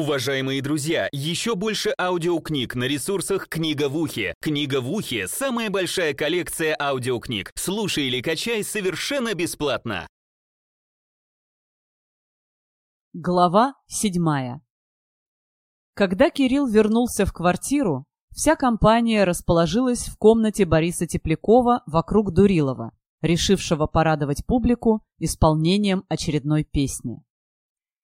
Уважаемые друзья, еще больше аудиокниг на ресурсах «Книга в ухе». «Книга в ухе» — самая большая коллекция аудиокниг. Слушай или качай совершенно бесплатно. Глава седьмая Когда Кирилл вернулся в квартиру, вся компания расположилась в комнате Бориса Теплякова вокруг Дурилова, решившего порадовать публику исполнением очередной песни.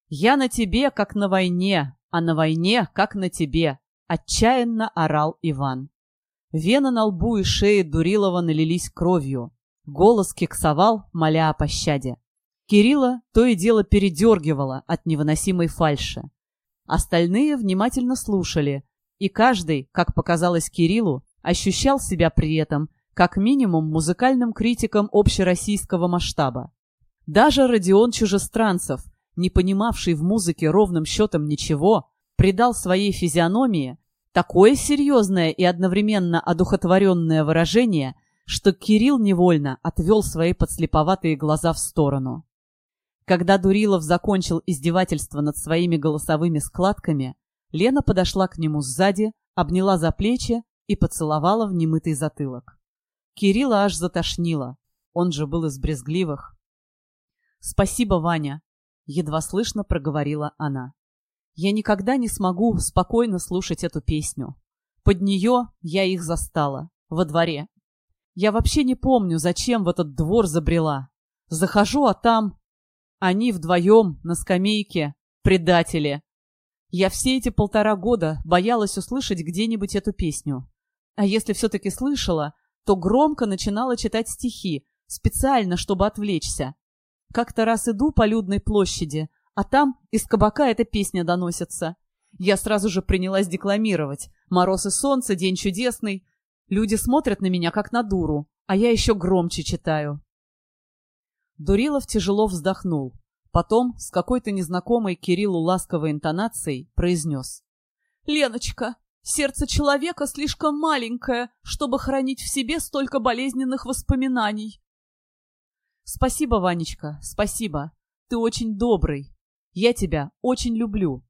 «Я на тебе, как на войне, а на войне, как на тебе», — отчаянно орал Иван. Вены на лбу и шее Дурилова налились кровью. Голос кексовал, моля о пощаде. Кирилла то и дело передергивало от невыносимой фальши. Остальные внимательно слушали, и каждый, как показалось Кириллу, ощущал себя при этом как минимум музыкальным критиком общероссийского масштаба. Даже Родион Чужестранцев — не понимавший в музыке ровным счетом ничего, придал своей физиономии такое серьезное и одновременно одухотворенное выражение, что Кирилл невольно отвел свои подслеповатые глаза в сторону. Когда Дурилов закончил издевательство над своими голосовыми складками, Лена подошла к нему сзади, обняла за плечи и поцеловала в немытый затылок. Кирилла аж затошнило, он же был из брезгливых. «Спасибо, Ваня», едва слышно проговорила она. Я никогда не смогу спокойно слушать эту песню. Под нее я их застала, во дворе. Я вообще не помню, зачем в этот двор забрела. Захожу, а там... Они вдвоем на скамейке, предатели. Я все эти полтора года боялась услышать где-нибудь эту песню. А если все-таки слышала, то громко начинала читать стихи, специально, чтобы отвлечься. Как-то раз иду по людной площади, а там из кабака эта песня доносится. Я сразу же принялась декламировать. «Мороз и солнце, день чудесный». Люди смотрят на меня, как на дуру, а я еще громче читаю. Дурилов тяжело вздохнул. Потом, с какой-то незнакомой Кириллу ласковой интонацией, произнес. «Леночка, сердце человека слишком маленькое, чтобы хранить в себе столько болезненных воспоминаний. Спасибо, Ванечка, спасибо. Ты очень добрый. Я тебя очень люблю.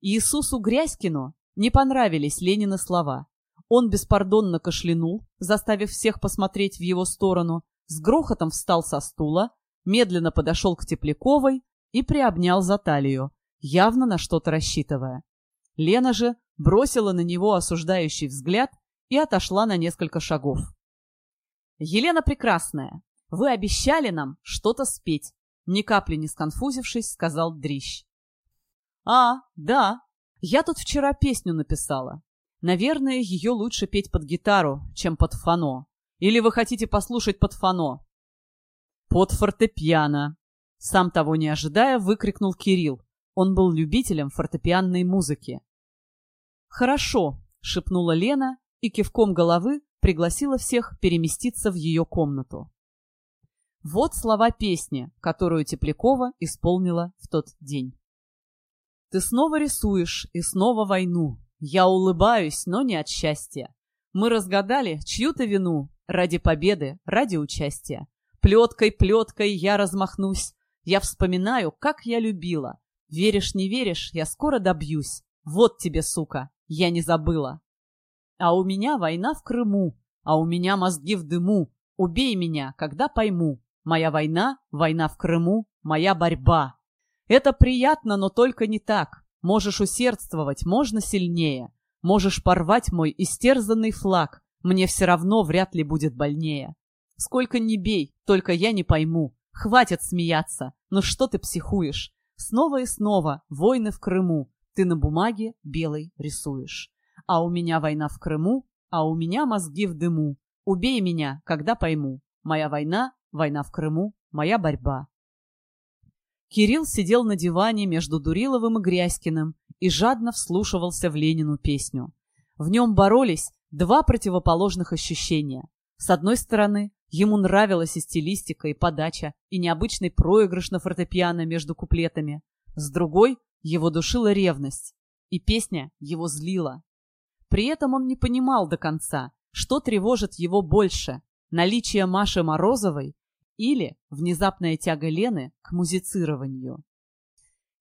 Иисусу Грязькину не понравились Ленины слова. Он беспардонно кашлянул, заставив всех посмотреть в его сторону, с грохотом встал со стула, медленно подошел к Тепляковой и приобнял за талию, явно на что-то рассчитывая. Лена же бросила на него осуждающий взгляд и отошла на несколько шагов. «Елена Прекрасная, вы обещали нам что-то спеть, ни капли не сконфузившись, сказал Дрищ. А, да, я тут вчера песню написала. Наверное, ее лучше петь под гитару, чем под фано. Или вы хотите послушать под фано? Под фортепиано. Сам того не ожидая, выкрикнул Кирилл. Он был любителем фортепианной музыки. «Хорошо», — шепнула Лена и кивком головы пригласила всех переместиться в ее комнату. Вот слова песни, которую Теплякова исполнила в тот день. Ты снова рисуешь и снова войну. Я улыбаюсь, но не от счастья. Мы разгадали чью-то вину ради победы, ради участия. Плеткой, плеткой я размахнусь. Я вспоминаю, как я любила. Веришь, не веришь, я скоро добьюсь. Вот тебе, сука, я не забыла. А у меня война в Крыму, а у меня мозги в дыму. Убей меня, когда пойму. Моя война, война в Крыму, моя борьба. Это приятно, но только не так. Можешь усердствовать, можно сильнее. Можешь порвать мой истерзанный флаг. Мне все равно вряд ли будет больнее. Сколько ни бей, только я не пойму. Хватит смеяться. Ну что ты психуешь? Снова и снова войны в Крыму. Ты на бумаге белой рисуешь. А у меня война в Крыму, а у меня мозги в дыму. Убей меня, когда пойму. Моя война Война в Крыму, моя борьба. Кирилл сидел на диване между Дуриловым и Грязькиным и жадно вслушивался в Ленину песню. В нем боролись два противоположных ощущения. С одной стороны, ему нравилась и стилистика, и подача, и необычный проигрыш на фортепиано между куплетами. С другой, его душила ревность, и песня его злила. При этом он не понимал до конца, что тревожит его больше – наличие Маши Морозовой или внезапная тяга Лены к музицированию.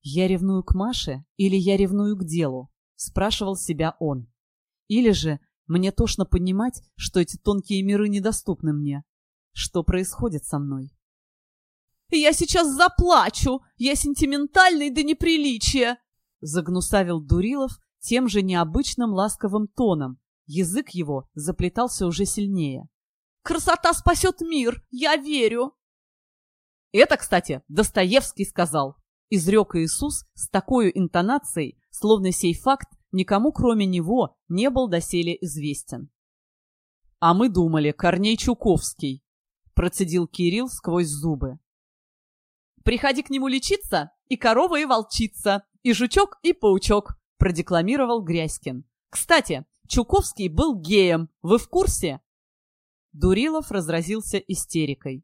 «Я ревную к Маше или я ревную к делу?» — спрашивал себя он. «Или же мне тошно понимать, что эти тонкие миры недоступны мне. Что происходит со мной?» «Я сейчас заплачу! Я сентиментальный до неприличия!» — загнусавил Дурилов тем же необычным ласковым тоном. Язык его заплетался уже сильнее. «Красота спасет мир! Я верю!» Это, кстати, Достоевский сказал. Изрек Иисус с такой интонацией, словно сей факт никому, кроме него, не был доселе известен. «А мы думали, Корней Чуковский», — процедил Кирилл сквозь зубы. «Приходи к нему лечиться, и корова, и волчица, и жучок, и паучок», — продекламировал Грязькин. «Кстати, Чуковский был геем, вы в курсе?» Дурилов разразился истерикой.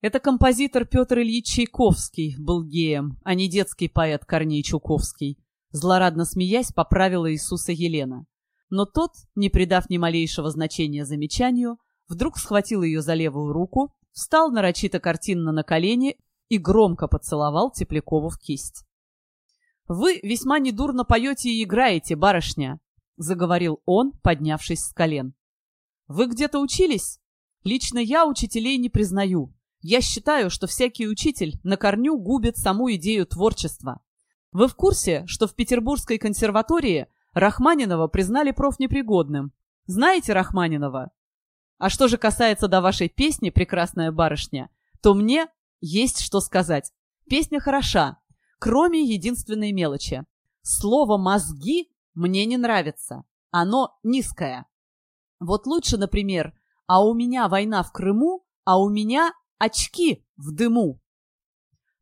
Это композитор Петр Ильич Чайковский был геем, а не детский поэт Корней Чуковский. Злорадно смеясь, поправила Иисуса Елена. Но тот, не придав ни малейшего значения замечанию, вдруг схватил ее за левую руку, встал нарочито картинно на колени и громко поцеловал Теплякову в кисть. «Вы весьма недурно поете и играете, барышня», — заговорил он, поднявшись с колен. «Вы где-то учились? Лично я учителей не признаю. Я считаю, что всякий учитель на корню губит саму идею творчества. Вы в курсе, что в Петербургской консерватории Рахманинова признали профнепригодным? Знаете Рахманинова? А что же касается до вашей песни, прекрасная барышня, то мне есть что сказать. Песня хороша, кроме единственной мелочи. Слово «мозги» мне не нравится. Оно низкое. Вот лучше, например, «А у меня война в Крыму, а у меня очки в дыму.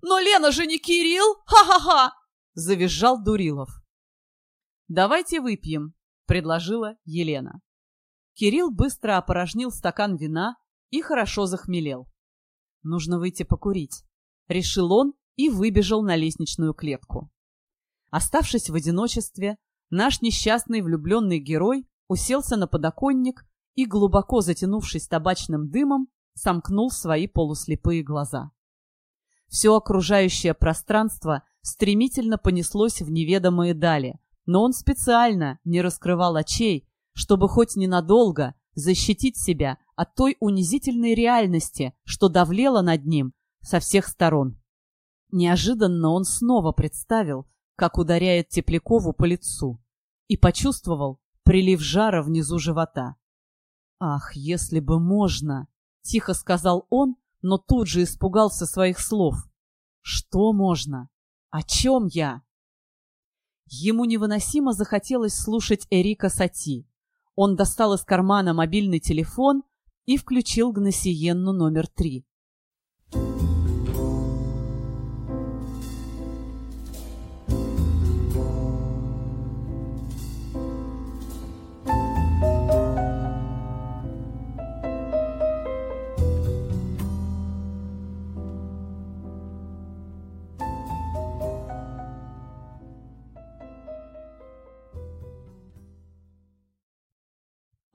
«Но Лена же не Кирилл! Ха-ха-ха!» — завизжал Дурилов. «Давайте выпьем», — предложила Елена. Кирилл быстро опорожнил стакан вина и хорошо захмелел. «Нужно выйти покурить», — решил он и выбежал на лестничную клетку. Оставшись в одиночестве, наш несчастный влюбленный герой уселся на подоконник и, глубоко затянувшись табачным дымом, сомкнул свои полуслепые глаза. Все окружающее пространство стремительно понеслось в неведомые дали, но он специально не раскрывал очей, чтобы хоть ненадолго защитить себя от той унизительной реальности, что давлела над ним со всех сторон. Неожиданно он снова представил, как ударяет Теплякову по лицу, и почувствовал прилив жара внизу живота. Ах, если бы можно! Тихо сказал он, но тут же испугался своих слов. Что можно? О чем я? Ему невыносимо захотелось слушать Эрика Сати. Он достал из кармана мобильный телефон и включил Гносиенну номер три.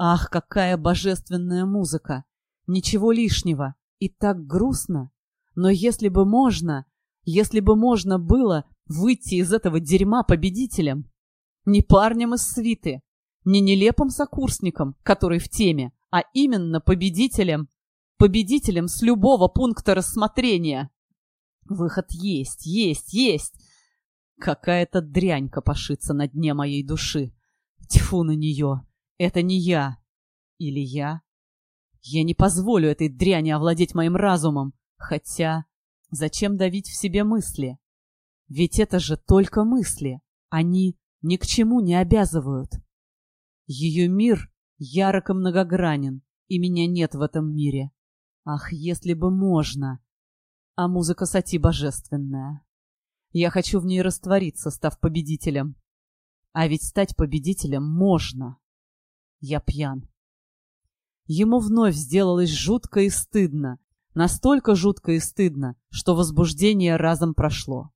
Ах, какая божественная музыка! Ничего лишнего. И так грустно. Но если бы можно, если бы можно было выйти из этого дерьма победителем, не парнем из свиты, не нелепым сокурсником, который в теме, а именно победителем, победителем с любого пункта рассмотрения. Выход есть, есть, есть. Какая-то дрянь копошится на дне моей души. Тьфу на нее. Это не я. Или я? Я не позволю этой дряни овладеть моим разумом. Хотя, зачем давить в себе мысли? Ведь это же только мысли. Они ни к чему не обязывают. Ее мир ярок и многогранен, и меня нет в этом мире. Ах, если бы можно! А музыка Сати божественная. Я хочу в ней раствориться, став победителем. А ведь стать победителем можно. Я пьян. Ему вновь сделалось жутко и стыдно. Настолько жутко и стыдно, что возбуждение разом прошло.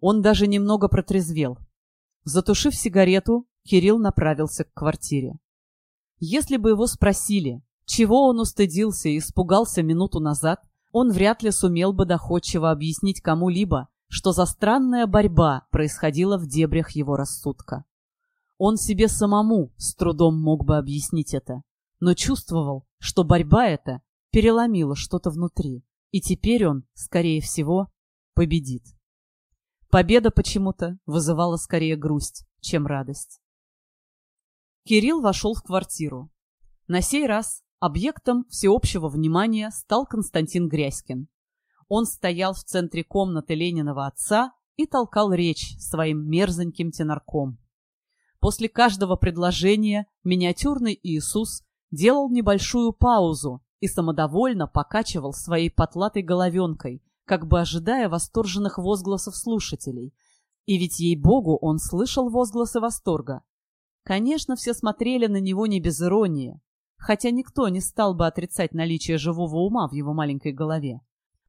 Он даже немного протрезвел. Затушив сигарету, Кирилл направился к квартире. Если бы его спросили, чего он устыдился и испугался минуту назад, он вряд ли сумел бы доходчиво объяснить кому-либо, что за странная борьба происходила в дебрях его рассудка. Он себе самому с трудом мог бы объяснить это, но чувствовал, что борьба эта переломила что-то внутри, и теперь он, скорее всего, победит. Победа почему-то вызывала скорее грусть, чем радость. Кирилл вошел в квартиру. На сей раз объектом всеобщего внимания стал Константин Грязькин. Он стоял в центре комнаты Лениного отца и толкал речь своим мерзеньким тенорком. После каждого предложения миниатюрный Иисус делал небольшую паузу и самодовольно покачивал своей потлатой головенкой, как бы ожидая восторженных возгласов слушателей. И ведь, ей-богу, он слышал возгласы восторга. Конечно, все смотрели на него не без иронии, хотя никто не стал бы отрицать наличие живого ума в его маленькой голове.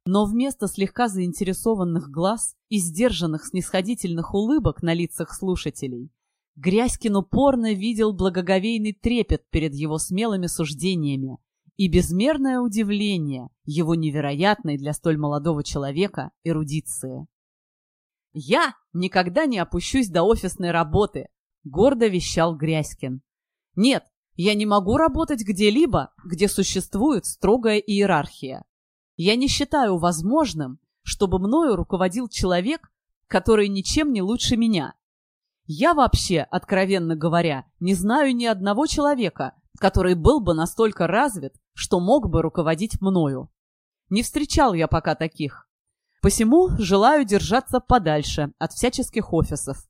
Но вместо слегка заинтересованных глаз и сдержанных снисходительных улыбок на лицах слушателей, Грязькин упорно видел благоговейный трепет перед его смелыми суждениями и безмерное удивление его невероятной для столь молодого человека эрудиции. «Я никогда не опущусь до офисной работы», — гордо вещал Грязькин. «Нет, я не могу работать где-либо, где существует строгая иерархия. Я не считаю возможным, чтобы мною руководил человек, который ничем не лучше меня. Я вообще, откровенно говоря, не знаю ни одного человека, который был бы настолько развит, что мог бы руководить мною. Не встречал я пока таких. Посему желаю держаться подальше от всяческих офисов.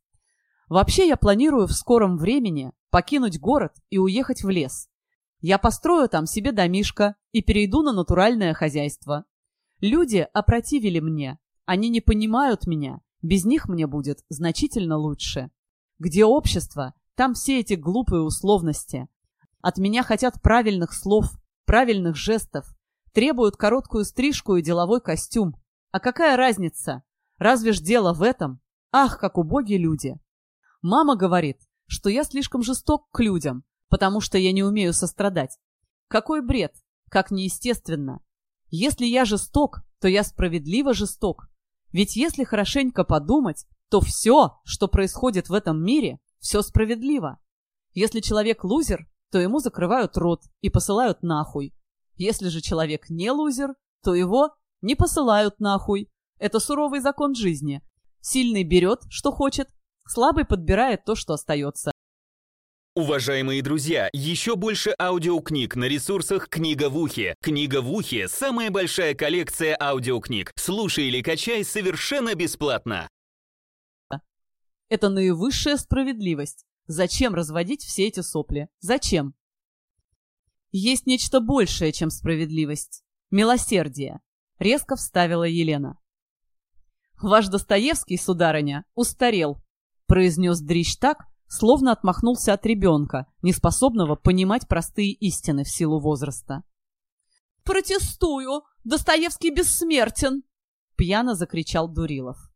Вообще я планирую в скором времени покинуть город и уехать в лес. Я построю там себе домишко и перейду на натуральное хозяйство. Люди опротивили мне, они не понимают меня, без них мне будет значительно лучше. Где общество, там все эти глупые условности, от меня хотят правильных слов, правильных жестов, требуют короткую стрижку и деловой костюм. А какая разница? Разве ж дело в этом? Ах, как убогие люди! Мама говорит, что я слишком жесток к людям, потому что я не умею сострадать. Какой бред! Как неестественно! Если я жесток, то я справедливо жесток. Ведь если хорошенько подумать, то все, что происходит в этом мире, все справедливо. Если человек лузер, то ему закрывают рот и посылают нахуй. Если же человек не лузер, то его не посылают нахуй. Это суровый закон жизни. Сильный берет, что хочет, слабый подбирает то, что остается. Уважаемые друзья, еще больше аудиокниг на ресурсах «Книга в ухе». «Книга в ухе» — самая большая коллекция аудиокниг. Слушай или качай совершенно бесплатно. Это наивысшая справедливость. Зачем разводить все эти сопли? Зачем? Есть нечто большее, чем справедливость. Милосердие. Резко вставила Елена. Ваш Достоевский, сударыня, устарел, произнес Дрищ так, словно отмахнулся от ребенка, неспособного понимать простые истины в силу возраста. «Протестую! Достоевский бессмертен!» — пьяно закричал Дурилов.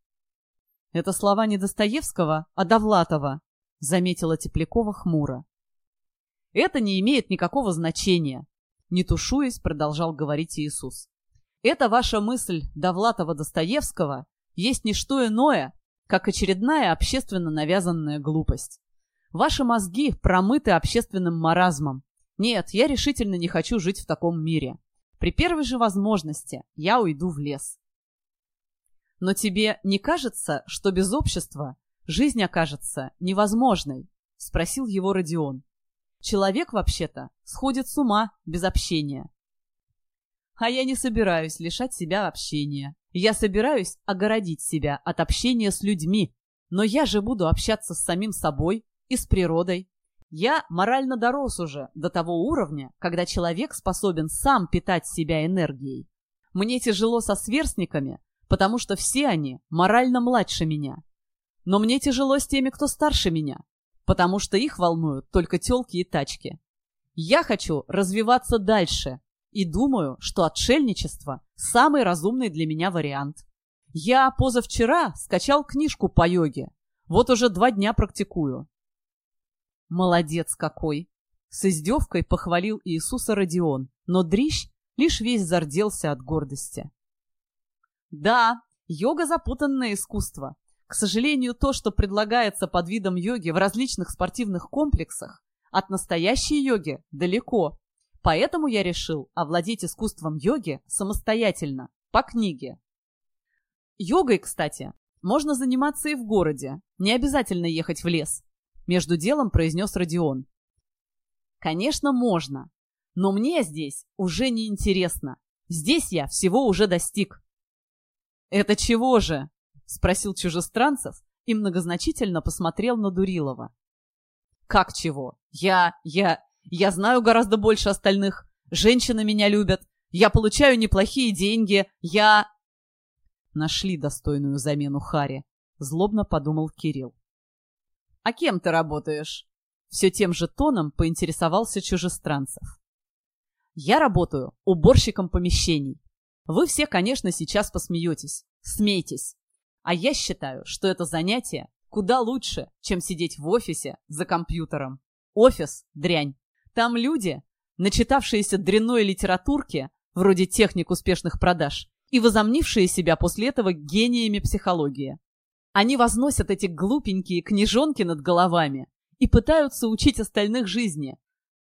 Это слова не Достоевского, а Довлатова, заметила Теплякова хмуро. Это не имеет никакого значения, не тушуясь, продолжал говорить Иисус. Это ваша мысль Довлатова-Достоевского есть не что иное, как очередная общественно навязанная глупость. Ваши мозги промыты общественным маразмом. Нет, я решительно не хочу жить в таком мире. При первой же возможности я уйду в лес. Но тебе не кажется, что без общества жизнь окажется невозможной?» — спросил его Родион. «Человек, вообще-то, сходит с ума без общения». «А я не собираюсь лишать себя общения. Я собираюсь огородить себя от общения с людьми. Но я же буду общаться с самим собой и с природой. Я морально дорос уже до того уровня, когда человек способен сам питать себя энергией. Мне тяжело со сверстниками, потому что все они морально младше меня. Но мне тяжело с теми, кто старше меня, потому что их волнуют только телки и тачки. Я хочу развиваться дальше и думаю, что отшельничество – самый разумный для меня вариант. Я позавчера скачал книжку по йоге. Вот уже два дня практикую. Молодец какой! С издевкой похвалил Иисуса Родион, но Дрищ лишь весь зарделся от гордости. Да, Йога – запутанное искусство. К сожалению, то, что предлагается под видом йоги в различных спортивных комплексах, от настоящей йоги далеко. Поэтому я решил овладеть искусством йоги самостоятельно, по книге. Йогой, кстати, можно заниматься и в городе, не обязательно ехать в лес, между делом произнес Родион. Конечно, можно, но мне здесь уже не интересно. Здесь я всего уже достиг. Это чего же? Спросил чужестранцев и многозначительно посмотрел на Дурилова. Как чего? Я, я, я знаю гораздо больше остальных. Женщины меня любят. Я получаю неплохие деньги. Я... Нашли достойную замену Харе. Злобно подумал Кирилл. «А кем ты работаешь?» Все тем же тоном поинтересовался чужестранцев. «Я работаю уборщиком помещений. Вы все, конечно, сейчас посмеетесь. Смейтесь. А я считаю, что это занятие куда лучше, чем сидеть в офисе за компьютером. Офис – дрянь. Там люди, начитавшиеся дрянной литературки, вроде техник успешных продаж, и возомнившие себя после этого гениями психологии. Они возносят эти глупенькие книжонки над головами и пытаются учить остальных жизни.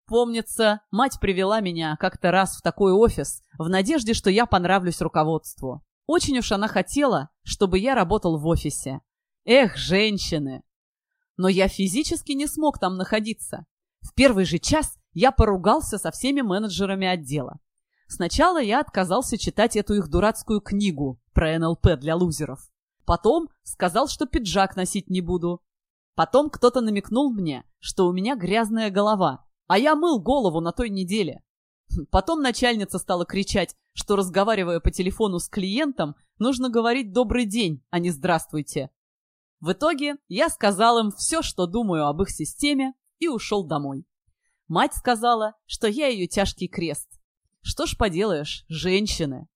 Помнится, мать привела меня как-то раз в такой офис в надежде, что я понравлюсь руководству. Очень уж она хотела, чтобы я работал в офисе. Эх, женщины! Но я физически не смог там находиться. В первый же час я поругался со всеми менеджерами отдела. Сначала я отказался читать эту их дурацкую книгу про НЛП для лузеров. Потом сказал, что пиджак носить не буду. Потом кто-то намекнул мне, что у меня грязная голова, а я мыл голову на той неделе. Потом начальница стала кричать, что, разговаривая по телефону с клиентом, нужно говорить «добрый день», а не «здравствуйте». В итоге я сказал им все, что думаю об их системе, и ушел домой. Мать сказала, что я ее тяжкий крест. Что ж поделаешь, женщины.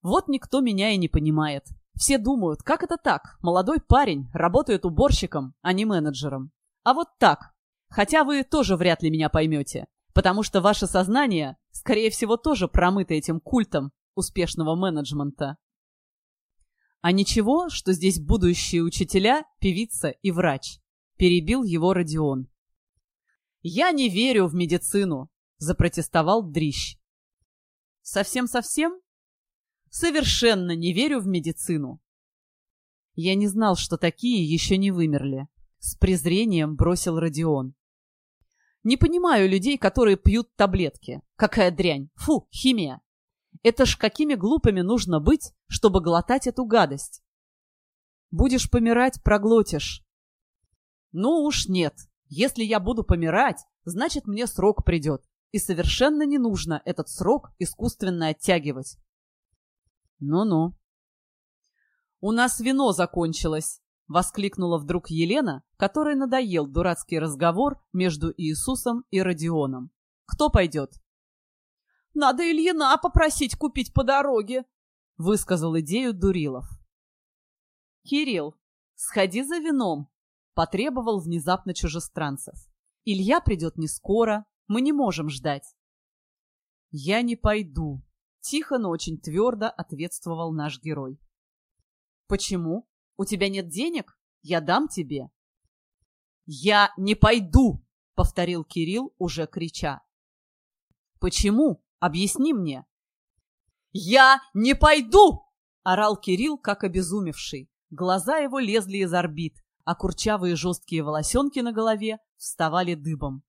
Вот никто меня и не понимает. Все думают, как это так? Молодой парень работает уборщиком, а не менеджером. А вот так. Хотя вы тоже вряд ли меня поймете. Потому что ваше сознание, скорее всего, тоже промыто этим культом успешного менеджмента. А ничего, что здесь будущие учителя, певица и врач. Перебил его Родион. «Я не верю в медицину», — запротестовал Дрищ. «Совсем-совсем?» «Совершенно не верю в медицину». Я не знал, что такие еще не вымерли. С презрением бросил Родион. Не понимаю людей, которые пьют таблетки. Какая дрянь. Фу, химия. Это ж какими глупыми нужно быть, чтобы глотать эту гадость? Будешь помирать, проглотишь. Ну уж нет. Если я буду помирать, значит мне срок придет. И совершенно не нужно этот срок искусственно оттягивать. Ну-ну. У нас вино закончилось, — воскликнула вдруг Елена, которой надоел дурацкий разговор между Иисусом и Родионом. «Кто пойдет?» «Надо Ильина попросить купить по дороге», — высказал идею Дурилов. «Кирилл, сходи за вином», — потребовал внезапно чужестранцев. «Илья придет не скоро, мы не можем ждать». «Я не пойду», — тихо, но очень твердо ответствовал наш герой. «Почему?» У тебя нет денег? Я дам тебе». «Я не пойду!» — повторил Кирилл, уже крича. «Почему? Объясни мне». «Я не пойду!» — орал Кирилл, как обезумевший. Глаза его лезли из орбит, а курчавые жесткие волосенки на голове вставали дыбом.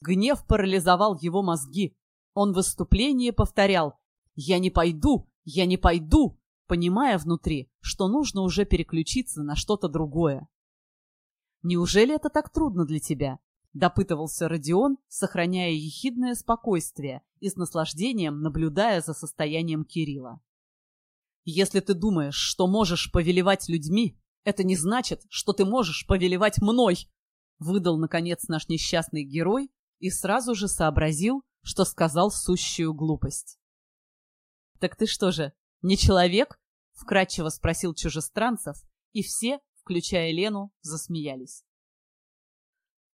Гнев парализовал его мозги. Он в выступлении повторял «Я не пойду! Я не пойду!» Понимая внутри, что нужно уже переключиться на что-то другое. «Неужели это так трудно для тебя?» — допытывался Родион, сохраняя ехидное спокойствие и с наслаждением наблюдая за состоянием Кирилла. «Если ты думаешь, что можешь повелевать людьми, это не значит, что ты можешь повелевать мной!» — выдал, наконец, наш несчастный герой и сразу же сообразил, что сказал сущую глупость. «Так ты что же, «Не человек?» — вкратчиво спросил чужестранцев, и все, включая Лену, засмеялись.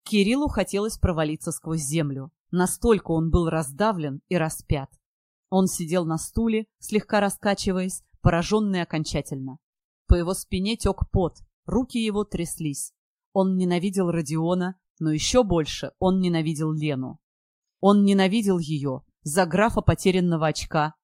Кириллу хотелось провалиться сквозь землю. Настолько он был раздавлен и распят. Он сидел на стуле, слегка раскачиваясь, пораженный окончательно. По его спине тек пот, руки его тряслись. Он ненавидел Родиона, но еще больше он ненавидел Лену. Он ненавидел ее за графа потерянного очка,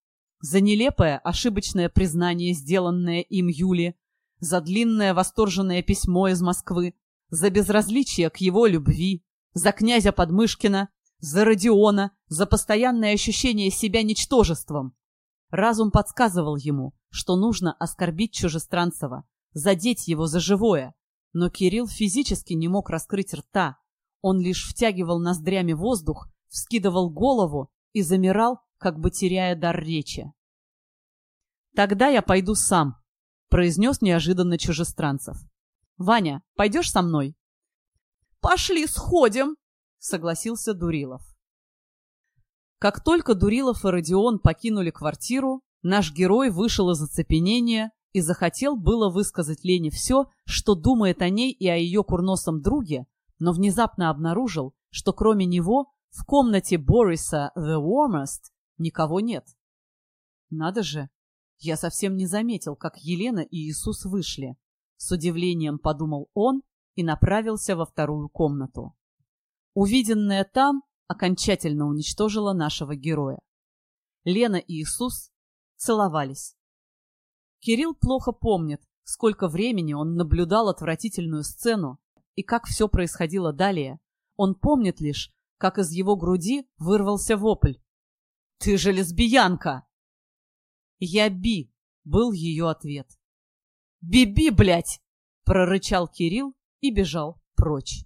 за нелепое ошибочное признание, сделанное им Юле, за длинное восторженное письмо из Москвы, за безразличие к его любви, за князя Подмышкина, за Родиона, за постоянное ощущение себя ничтожеством. Разум подсказывал ему, что нужно оскорбить Чужестранцева, задеть его за живое, но Кирилл физически не мог раскрыть рта. Он лишь втягивал ноздрями воздух, вскидывал голову и замирал, как бы теряя дар речи. «Тогда я пойду сам», — произнес неожиданно чужестранцев. «Ваня, пойдешь со мной?» «Пошли, сходим!» — согласился Дурилов. Как только Дурилов и Родион покинули квартиру, наш герой вышел из оцепенения и захотел было высказать Лене все, что думает о ней и о ее курносом друге, но внезапно обнаружил, что кроме него в комнате Бориса The Warmest никого нет. Надо же, я совсем не заметил, как Елена и Иисус вышли. С удивлением подумал он и направился во вторую комнату. Увиденное там окончательно уничтожило нашего героя. Лена и Иисус целовались. Кирилл плохо помнит, сколько времени он наблюдал отвратительную сцену и как все происходило далее. Он помнит лишь, как из его груди вырвался вопль. «Ты же лесбиянка!» «Я Би», — был ее ответ. «Би-би, блядь!» — прорычал Кирилл и бежал прочь.